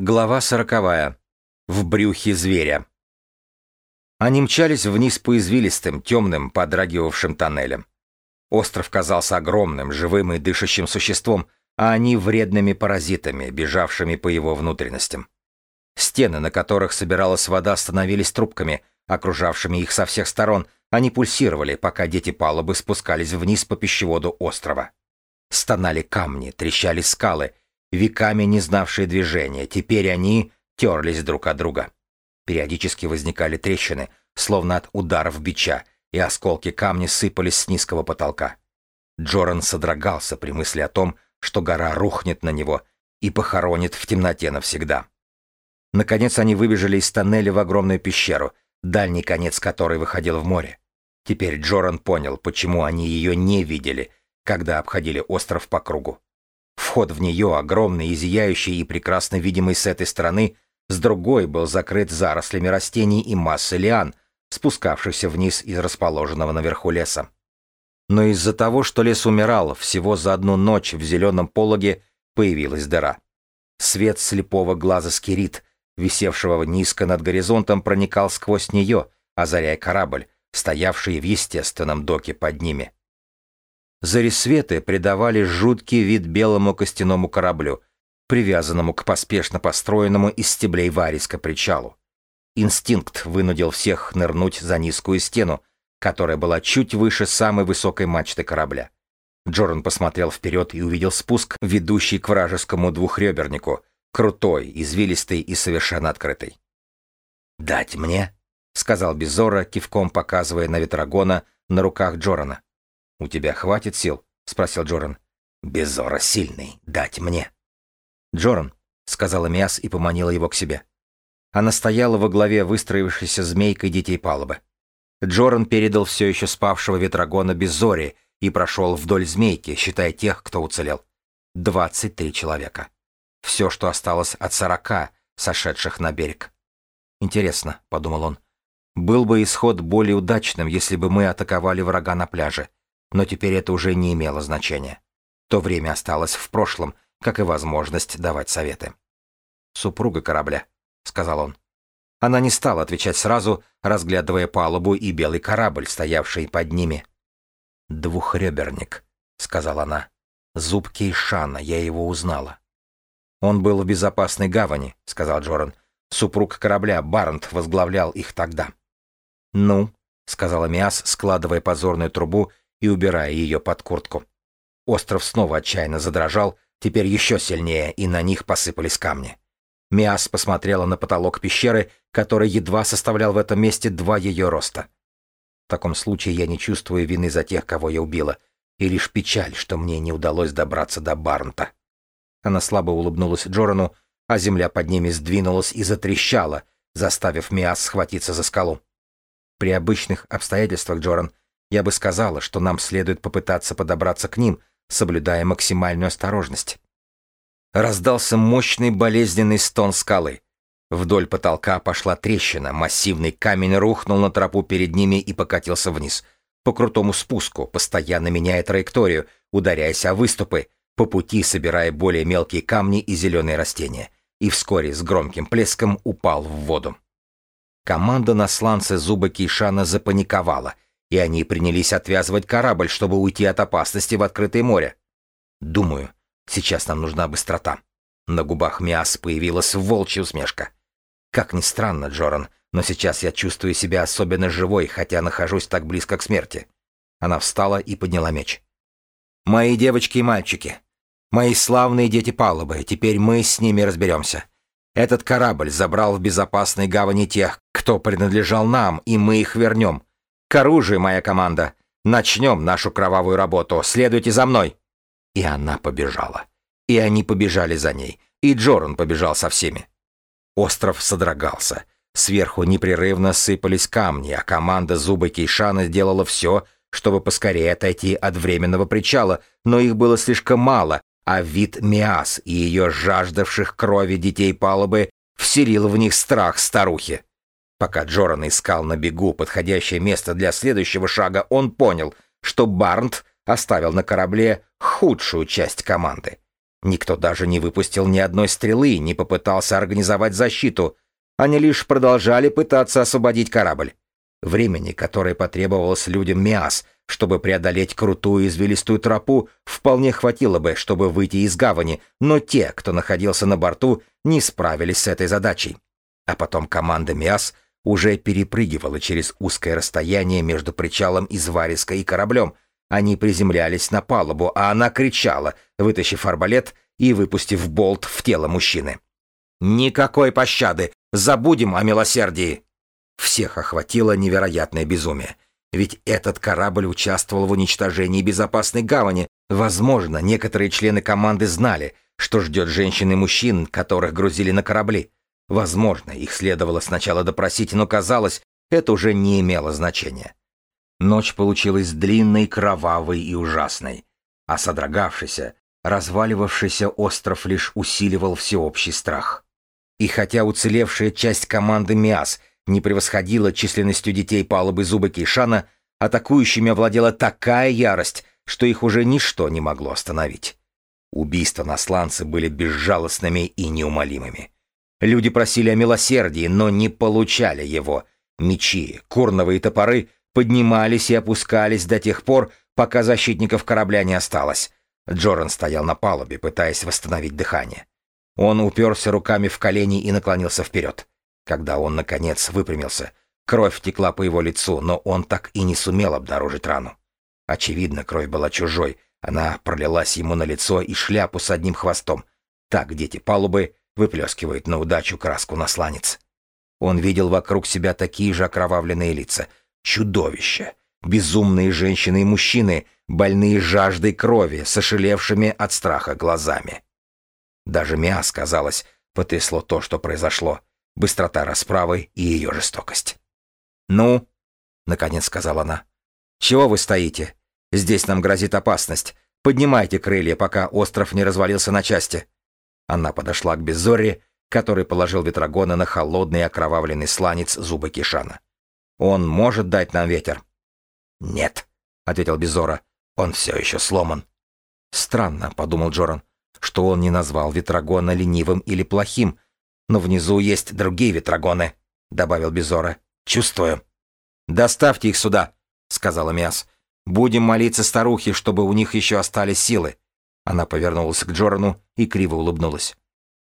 Глава сороковая. В брюхе зверя. Они мчались вниз по извилистым, темным, подрагивавшим тоннелям. Остров казался огромным, живым и дышащим существом, а они вредными паразитами, бежавшими по его внутренностям. Стены, на которых собиралась вода, становились трубками, окружавшими их со всех сторон, они пульсировали, пока дети палубы спускались вниз по пищеводу острова. Стонали камни, трещали скалы — веками не знавшие движения, теперь они терлись друг от друга. Периодически возникали трещины, словно от ударов бича, и осколки камня сыпались с низкого потолка. Джоран содрогался при мысли о том, что гора рухнет на него и похоронит в темноте навсегда. Наконец они выбежали из тоннеля в огромную пещеру, дальний конец которой выходил в море. Теперь Джоран понял, почему они ее не видели, когда обходили остров по кругу. Вход в нее, огромный и и прекрасно видимый с этой стороны, с другой был закрыт зарослями растений и массой лиан, спускавшихся вниз из расположенного наверху леса. Но из-за того, что лес умирал, всего за одну ночь в зеленом пологе появилась дыра. Свет слепого глаза скирит, висевшего низко над горизонтом, проникал сквозь нее, озаряя корабль, стоявший в естественном доке под ними. Зарисветы придавали жуткий вид белому костяному кораблю, привязанному к поспешно построенному из стеблей вариска причалу. Инстинкт вынудил всех нырнуть за низкую стену, которая была чуть выше самой высокой мачты корабля. Джоран посмотрел вперед и увидел спуск, ведущий к вражескому двухребернику, крутой, извилистый и совершенно открытый. «Дать мне?» — сказал Безора, кивком показывая на ветрогона на руках Джорана. «У тебя хватит сил?» — спросил Джоран. «Безора сильный, дать мне». «Джоран», — сказала Миас и поманила его к себе. Она стояла во главе выстроившейся змейкой детей палубы. Джоран передал все еще спавшего ветрогона Безори и прошел вдоль змейки, считая тех, кто уцелел. Двадцать три человека. Все, что осталось от сорока, сошедших на берег. «Интересно», — подумал он, — «был бы исход более удачным, если бы мы атаковали врага на пляже но теперь это уже не имело значения. То время осталось в прошлом, как и возможность давать советы. «Супруга корабля», — сказал он. Она не стала отвечать сразу, разглядывая палубу и белый корабль, стоявший под ними. «Двухреберник», — сказала она. «Зуб Кейшана, я его узнала». «Он был в безопасной гавани», — сказал Джоран. «Супруг корабля, Барнт, возглавлял их тогда». «Ну», — сказала Миас, складывая позорную трубу и убирая ее под куртку. Остров снова отчаянно задрожал, теперь еще сильнее, и на них посыпались камни. Миас посмотрела на потолок пещеры, который едва составлял в этом месте два ее роста. В таком случае я не чувствую вины за тех, кого я убила, и лишь печаль, что мне не удалось добраться до Барнта. Она слабо улыбнулась Джорану, а земля под ними сдвинулась и затрещала, заставив Миас схватиться за скалу. При обычных обстоятельствах, Джоран, я бы сказала, что нам следует попытаться подобраться к ним, соблюдая максимальную осторожность. Раздался мощный болезненный стон скалы. Вдоль потолка пошла трещина, массивный камень рухнул на тропу перед ними и покатился вниз. По крутому спуску, постоянно меняя траекторию, ударяясь о выступы, по пути собирая более мелкие камни и зеленые растения, и вскоре с громким плеском упал в воду. Команда на сланце зуба Кейшана запаниковала — и они принялись отвязывать корабль, чтобы уйти от опасности в открытое море. Думаю, сейчас нам нужна быстрота. На губах Миас появилась волчья усмешка. Как ни странно, Джоран, но сейчас я чувствую себя особенно живой, хотя нахожусь так близко к смерти. Она встала и подняла меч. «Мои девочки и мальчики, мои славные дети палубы, теперь мы с ними разберемся. Этот корабль забрал в безопасной гавани тех, кто принадлежал нам, и мы их вернем. К оружию, моя команда! Начнем нашу кровавую работу. Следуйте за мной!» И она побежала. И они побежали за ней. И Джоран побежал со всеми. Остров содрогался. Сверху непрерывно сыпались камни, а команда Зуба Кейшана сделала все, чтобы поскорее отойти от временного причала, но их было слишком мало, а вид Миас и ее жаждавших крови детей палубы вселил в них страх старухи. Пока Джоран искал на бегу подходящее место для следующего шага, он понял, что Барнт оставил на корабле худшую часть команды. Никто даже не выпустил ни одной стрелы, не попытался организовать защиту. Они лишь продолжали пытаться освободить корабль. Времени, которое потребовалось людям Миас, чтобы преодолеть крутую извилистую тропу, вполне хватило бы, чтобы выйти из гавани, но те, кто находился на борту, не справились с этой задачей. А потом команда Миас уже перепрыгивала через узкое расстояние между причалом из Вариска и кораблем. Они приземлялись на палубу, а она кричала, вытащив арбалет и выпустив болт в тело мужчины. «Никакой пощады! Забудем о милосердии!» Всех охватило невероятное безумие. Ведь этот корабль участвовал в уничтожении безопасной гавани. Возможно, некоторые члены команды знали, что ждет женщин и мужчин, которых грузили на корабли. Возможно, их следовало сначала допросить, но казалось, это уже не имело значения. Ночь получилась длинной, кровавой и ужасной, а содрогавшийся, разваливавшийся остров лишь усиливал всеобщий страх. И хотя уцелевшая часть команды МИАС не превосходила численностью детей палубы зубы Кейшана, атакующими овладела такая ярость, что их уже ничто не могло остановить. Убийства на сланце были безжалостными и неумолимыми. Люди просили о милосердии, но не получали его. Мечи, курновые топоры поднимались и опускались до тех пор, пока защитников корабля не осталось. Джоран стоял на палубе, пытаясь восстановить дыхание. Он уперся руками в колени и наклонился вперед. Когда он, наконец, выпрямился, кровь текла по его лицу, но он так и не сумел обнаружить рану. Очевидно, кровь была чужой, она пролилась ему на лицо и шляпу с одним хвостом. Так дети палубы выплескивают на удачу краску на сланец. Он видел вокруг себя такие же окровавленные лица. Чудовища. Безумные женщины и мужчины, больные жаждой крови, сошелевшими от страха глазами. Даже Миас, казалось, потрясло то, что произошло быстрота расправы и ее жестокость. «Ну?» — наконец сказала она. «Чего вы стоите? Здесь нам грозит опасность. Поднимайте крылья, пока остров не развалился на части». Она подошла к Беззоре, который положил ветрогона на холодный окровавленный сланец зубы Кишана. «Он может дать нам ветер?» «Нет», — ответил Безора. «Он все еще сломан». «Странно», — подумал Джоран, — «что он не назвал ветрогона ленивым или плохим, но внизу есть другие ветрогоны», — добавил Безора. «Чувствую». «Доставьте их сюда», — сказала Миас. «Будем молиться старухе, чтобы у них еще остались силы». Она повернулась к Джорану и криво улыбнулась.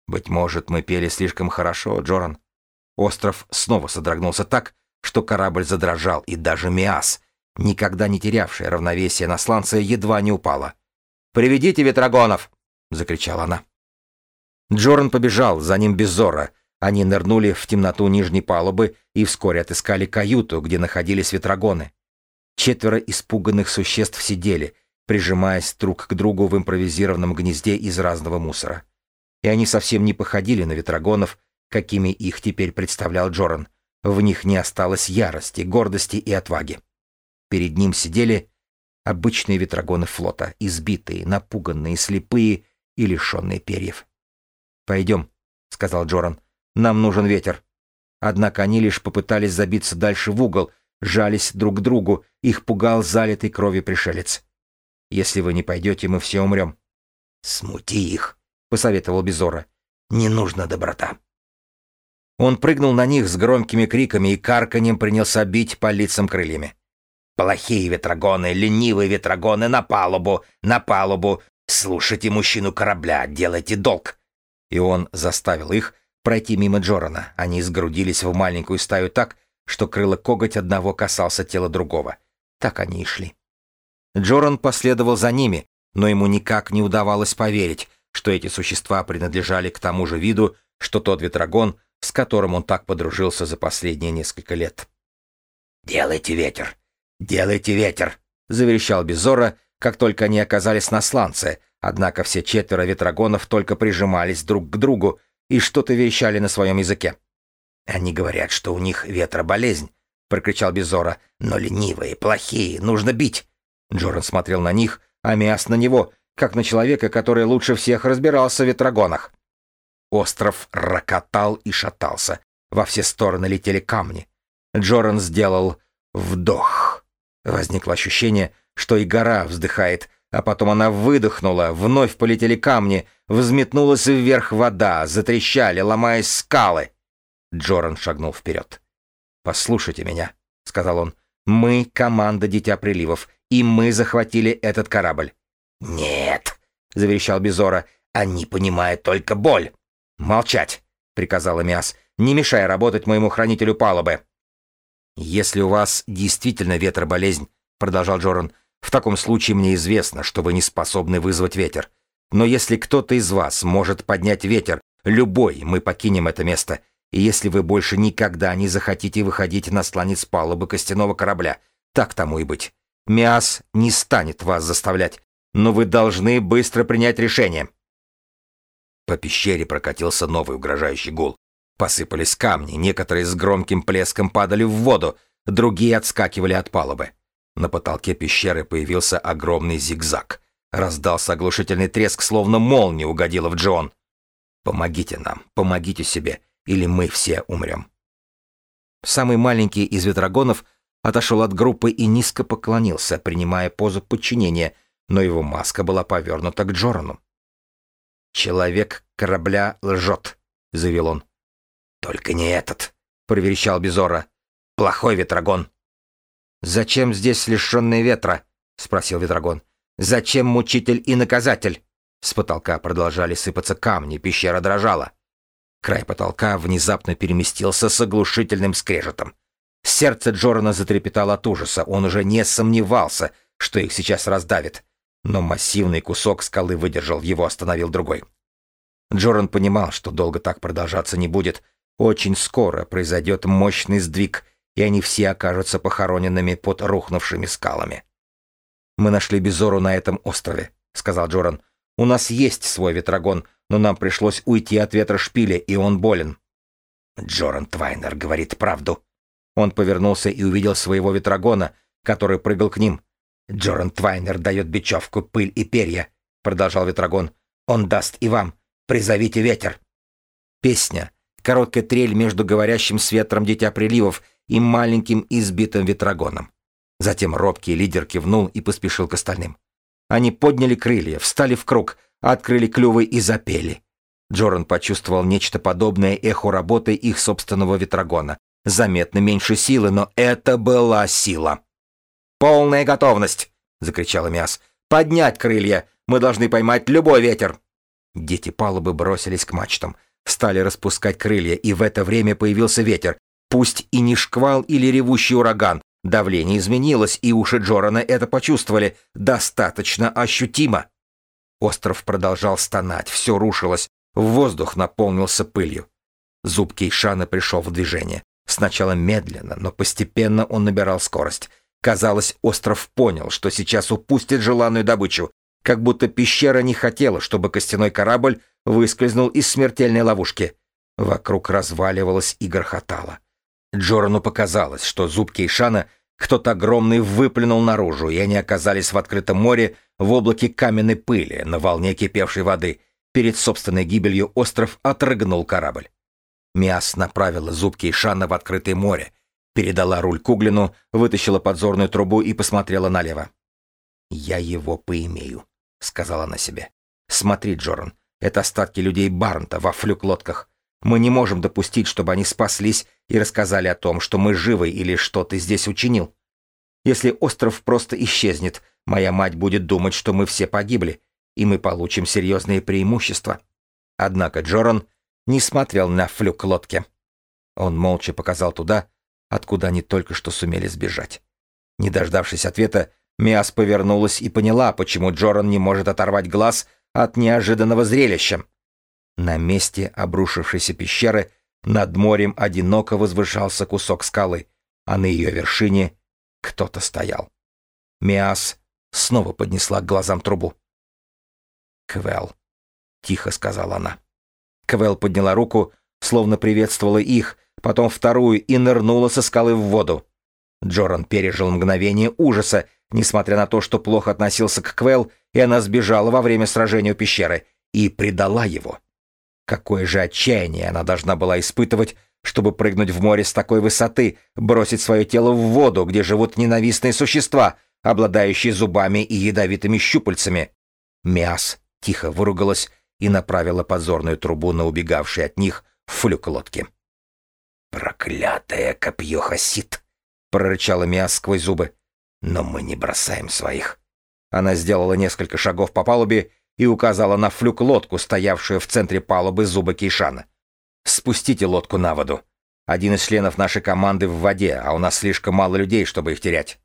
«Быть может, мы пели слишком хорошо, Джоран». Остров снова содрогнулся так, что корабль задрожал, и даже Миас, никогда не терявшая равновесие на сланце, едва не упала. «Приведите ветрогонов!» — закричала она. Джоран побежал, за ним Беззора. Они нырнули в темноту нижней палубы и вскоре отыскали каюту, где находились ветрогоны. Четверо испуганных существ сидели, прижимаясь друг к другу в импровизированном гнезде из разного мусора. И они совсем не походили на ветрогонов, какими их теперь представлял Джоран. В них не осталось ярости, гордости и отваги. Перед ним сидели обычные ветрогоны флота, избитые, напуганные, слепые и лишенные перьев. «Пойдем», — сказал Джоран. «Нам нужен ветер». Однако они лишь попытались забиться дальше в угол, жались друг к другу, их пугал залитый кровью пришелец. «Если вы не пойдете, мы все умрем». «Смути их», — посоветовал Безора. «Не нужно доброта». Он прыгнул на них с громкими криками и карканьем принялся бить по лицам крыльями. «Плохие ветрогоны, ленивые ветрогоны, на палубу, на палубу! Слушайте мужчину корабля, делайте долг! и он заставил их пройти мимо Джорана. Они сгрудились в маленькую стаю так, что крыло коготь одного касался тела другого. Так они и шли. Джоран последовал за ними, но ему никак не удавалось поверить, что эти существа принадлежали к тому же виду, что тот ветрогон, с которым он так подружился за последние несколько лет. «Делайте ветер! Делайте ветер!» — заверещал Безора, как только они оказались на сланце, Однако все четверо ветрогонов только прижимались друг к другу и что-то вещали на своем языке. «Они говорят, что у них ветроболезнь», — прокричал Безора. «Но ленивые, плохие, нужно бить». Джоран смотрел на них, а Миас на него, как на человека, который лучше всех разбирался в ветрогонах. Остров рокотал и шатался. Во все стороны летели камни. Джоран сделал вдох. Возникло ощущение, что и гора вздыхает, А потом она выдохнула, вновь полетели камни, взметнулась вверх вода, затрещали, ломаясь скалы. Джоран шагнул вперед. «Послушайте меня», — сказал он. «Мы — команда Дитя Приливов, и мы захватили этот корабль». «Нет», — заверещал Безора, — «они понимают только боль». «Молчать», — приказал Миас, — «не мешай работать моему хранителю палубы». «Если у вас действительно ветроболезнь», — продолжал Джоран, — «в таком случае мне известно, что вы не способны вызвать ветер. Но если кто-то из вас может поднять ветер, любой, мы покинем это место. И если вы больше никогда не захотите выходить на сланец палубы костяного корабля, так тому и быть. Миас не станет вас заставлять, но вы должны быстро принять решение». По пещере прокатился новый угрожающий гул. Посыпались камни, некоторые с громким плеском падали в воду, другие отскакивали от палубы. На потолке пещеры появился огромный зигзаг. Раздался оглушительный треск, словно молния угодила в Джон. «Помогите нам, помогите себе, или мы все умрем». Самый маленький из ветрогонов отошел от группы и низко поклонился, принимая позу подчинения, но его маска была повернута к Джорану. «Человек корабля лжет», — заявил он. «Только не этот», — проверещал Безора. «Плохой ветрогон». «Зачем здесь лишенный ветра?» — спросил ветрогон. «Зачем мучитель и наказатель?» С потолка продолжали сыпаться камни, пещера дрожала. Край потолка внезапно переместился с оглушительным скрежетом. Сердце Джорана затрепетало от ужаса, он уже не сомневался, что их сейчас раздавит. Но массивный кусок скалы выдержал, его остановил другой. Джоран понимал, что долго так продолжаться не будет, очень скоро произойдет мощный сдвиг, и они все окажутся похороненными под рухнувшими скалами. «Мы нашли Безору на этом острове», — сказал Джоран. «У нас есть свой ветрогон, но нам пришлось уйти от ветра шпиля, и он болен». Джоран Твайнер говорит правду. Он повернулся и увидел своего ветрогона, который прыгал к ним. «Джоран Твайнер дает бечевку, пыль и перья», — продолжал ветрогон. «Он даст и вам. Призовите ветер». Песня, короткая трель между говорящим с ветром Дитя Приливов и маленьким избитым ветрогоном. Затем робкий лидер кивнул и поспешил к остальным. Они подняли крылья, встали в круг, открыли клювы и запели. Джоран почувствовал нечто подобное эху работы их собственного ветрогона. Заметно меньше силы, но это была сила. «Полная готовность!» — закричал Миас. «Поднять крылья! Мы должны поймать любой ветер!» Дети палубы бросились к мачтам стали распускать крылья, и в это время появился ветер. Пусть и не шквал или ревущий ураган, давление изменилось, и уши Джорана это почувствовали достаточно ощутимо. Остров продолжал стонать, все рушилось, воздух наполнился пылью. Зуб Кейшана пришел в движение. Сначала медленно, но постепенно он набирал скорость. Казалось, остров понял, что сейчас упустит желанную добычу, как будто пещера не хотела, чтобы костяной корабль выскользнул из смертельной ловушки. Вокруг разваливалось и грохотало. Джорану показалось, что зуб Кейшана кто-то огромный выплюнул наружу, и они оказались в открытом море в облаке каменной пыли на волне кипевшей воды. Перед собственной гибелью остров отрыгнул корабль. Миас направила зуб Кейшана в открытое море, передала руль Куглину, вытащила подзорную трубу и посмотрела налево. «Я его поимею», — сказала она себе. «Смотри, Джоран, это остатки людей Барнта во флюк-лодках. Мы не можем допустить, чтобы они спаслись и рассказали о том, что мы живы или что ты здесь учинил. Если остров просто исчезнет, моя мать будет думать, что мы все погибли, и мы получим серьезные преимущества. Однако Джоран не смотрел на флюк лодки. Он молча показал туда, откуда они только что сумели сбежать. Не дождавшись ответа, Миас повернулась и поняла, почему Джоран не может оторвать глаз от неожиданного зрелища. На месте обрушившейся пещеры над морем одиноко возвышался кусок скалы, а на ее вершине кто-то стоял. Миас снова поднесла к глазам трубу. «Квел», — тихо сказала она. Квел подняла руку, словно приветствовала их, потом вторую и нырнула со скалы в воду. Джоран пережил мгновение ужаса, несмотря на то, что плохо относился к Квел, и она сбежала во время сражения у пещеры, и предала его. Какое же отчаяние она должна была испытывать, чтобы прыгнуть в море с такой высоты, бросить свое тело в воду, где живут ненавистные существа, обладающий зубами и ядовитыми щупальцами. Миас тихо выругалась и направила подзорную трубу на убегавший от них флюк лодки. «Проклятое копье Хасид!» — прорычала Миас сквозь зубы. «Но мы не бросаем своих». Она сделала несколько шагов по палубе и указала на флюк лодку, стоявшую в центре палубы зуба Кейшана. «Спустите лодку на воду. Один из членов нашей команды в воде, а у нас слишком мало людей, чтобы их терять».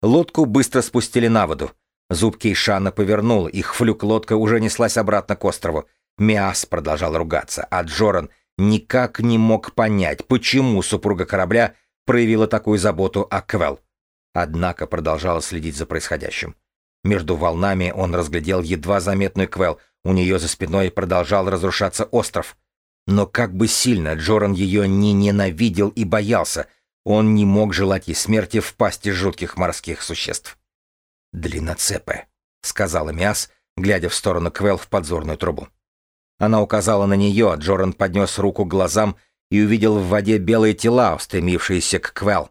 Лодку быстро спустили на воду. Зуб Кейшана повернул, их флюк-лодка уже неслась обратно к острову. Миас продолжал ругаться, а Джоран никак не мог понять, почему супруга корабля проявила такую заботу о Квел. Однако продолжала следить за происходящим. Между волнами он разглядел едва заметную Квел, у нее за спиной продолжал разрушаться остров. Но как бы сильно Джоран ее не ненавидел и боялся, он не мог желать ей смерти в пасти жутких морских существ. «Длинноцепы», — сказала Миас, глядя в сторону Квел в подзорную трубу. Она указала на нее, Джоран поднес руку к глазам и увидел в воде белые тела, устремившиеся к Квел.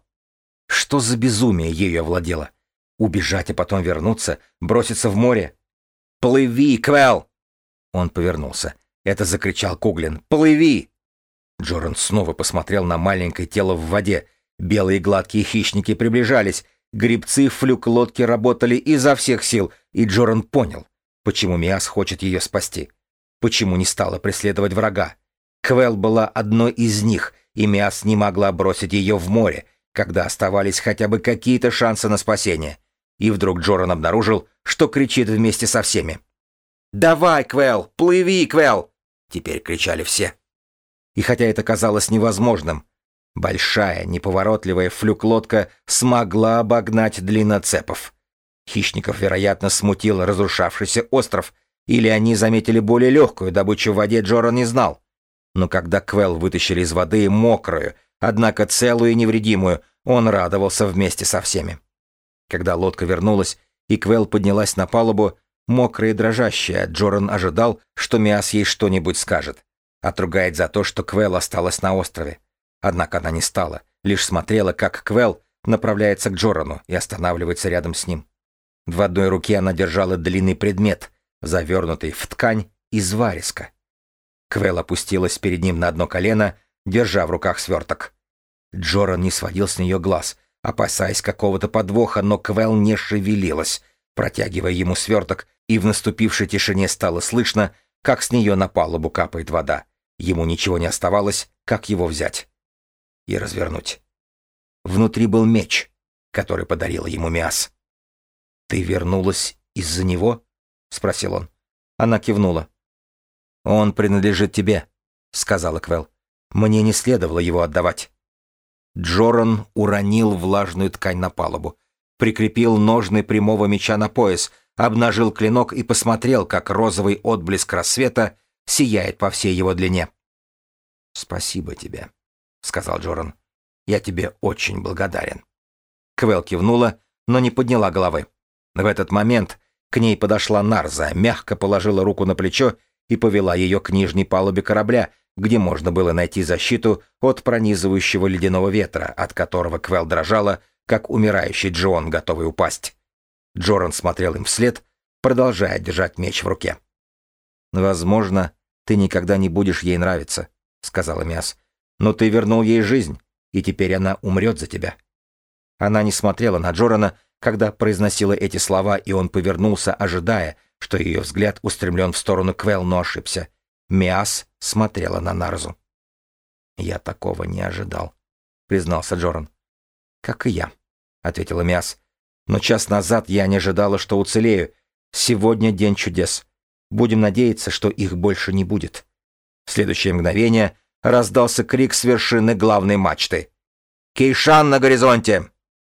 Что за безумие ею овладело? Убежать, а потом вернуться, броситься в море? «Плыви, Квел!» Он повернулся. Это закричал Куглин. «Плыви!» Джоран снова посмотрел на маленькое тело в воде. Белые гладкие хищники приближались. Грибцы в флюк лодки работали изо всех сил, и Джоран понял, почему Миас хочет ее спасти. Почему не стала преследовать врага? Квел была одной из них, и Миас не могла бросить ее в море, когда оставались хотя бы какие-то шансы на спасение. И вдруг Джоран обнаружил, что кричит вместе со всеми. «Давай, Квел! Плыви, Квел!» Теперь кричали все. И хотя это казалось невозможным, большая, неповоротливая флюк-лодка смогла обогнать длинноцепов. Хищников, вероятно, смутил разрушавшийся остров — или они заметили более легкую добычу в воде, Джоран не знал. Но когда Квел вытащили из воды мокрую, однако целую и невредимую, он радовался вместе со всеми. Когда лодка вернулась, и Квел поднялась на палубу, мокрая и дрожащая, Джоран ожидал, что Миас ей что-нибудь скажет. Отругает за то, что Квел осталась на острове. Однако она не стала, лишь смотрела, как Квел направляется к Джорану и останавливается рядом с ним. В одной руке она держала длинный предмет — завернутый в ткань из вариска. Квел опустилась перед ним на одно колено, держа в руках сверток. Джоран не сводил с нее глаз, опасаясь какого-то подвоха, но Квел не шевелилась, протягивая ему сверток, и в наступившей тишине стало слышно, как с нее на палубу капает вода. Ему ничего не оставалось, как его взять и развернуть. Внутри был меч, который подарила ему Миас. «Ты вернулась из-за него?» — спросил он. Она кивнула. «Он принадлежит тебе», — сказала Квел. «Мне не следовало его отдавать». Джоран уронил влажную ткань на палубу, прикрепил ножны прямого меча на пояс, обнажил клинок и посмотрел, как розовый отблеск рассвета сияет по всей его длине. «Спасибо тебе», — сказал Джоран. «Я тебе очень благодарен». Квел кивнула, но не подняла головы. В этот момент к ней подошла Нарза, мягко положила руку на плечо и повела ее к нижней палубе корабля, где можно было найти защиту от пронизывающего ледяного ветра, от которого Квел дрожала, как умирающий Джон, готовый упасть. Джоран смотрел им вслед, продолжая держать меч в руке. «Возможно, ты никогда не будешь ей нравиться», — сказала Миас. «Но ты вернул ей жизнь, и теперь она умрет за тебя». Она не смотрела на Джорана, когда произносила эти слова, и он повернулся, ожидая, что ее взгляд устремлен в сторону Квел, но ошибся. Миас смотрела на Нарзу. «Я такого не ожидал», — признался Джоран. «Как и я», — ответила Миас. «Но час назад я не ожидала, что уцелею. Сегодня день чудес. Будем надеяться, что их больше не будет». В следующее мгновение раздался крик с вершины главной мачты. «Кейшан на горизонте!»